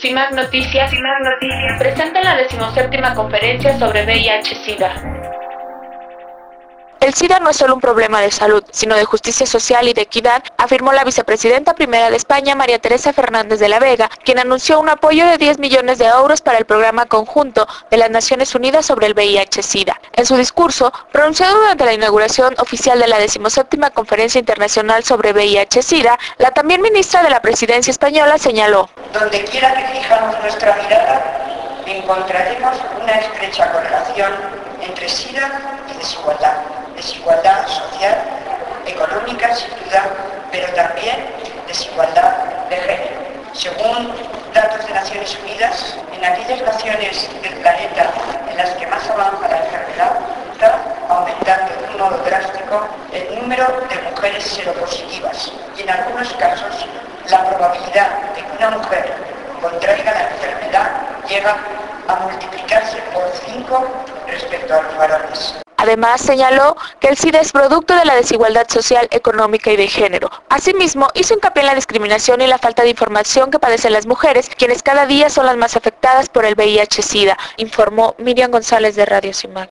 CIMAC Noticias, CIMAC Noticias presenta la decimoséptima conferencia sobre VIH-Sida. El SIDA no es solo un problema de salud, sino de justicia social y de equidad, afirmó la vicepresidenta primera de España, María Teresa Fernández de la Vega, quien anunció un apoyo de 10 millones de euros para el programa conjunto de las Naciones Unidas sobre el VIH-Sida. En su discurso, pronunciado durante la inauguración oficial de la decimoséptima Conferencia Internacional sobre VIH-Sida, la también ministra de la Presidencia española señaló, Donde quiera que fijamos nuestra mirada, encontraremos una estrecha correlación entre SIDA y desigualdad desigualdad social, económica sin duda, pero también desigualdad de género. Según datos de Naciones Unidas, en aquellas naciones del planeta en las que más avanza la enfermedad, está aumentando de un el número de mujeres seropositivas y en algunos casos la probabilidad de que una mujer contraiga la enfermedad llega a multiplicarse por 5 respecto a los varones. Además, señaló que el SIDA es producto de la desigualdad social, económica y de género. Asimismo, hizo hincapié en la discriminación y la falta de información que padecen las mujeres, quienes cada día son las más afectadas por el VIH-Sida, informó Miriam González de Radio CIMAC.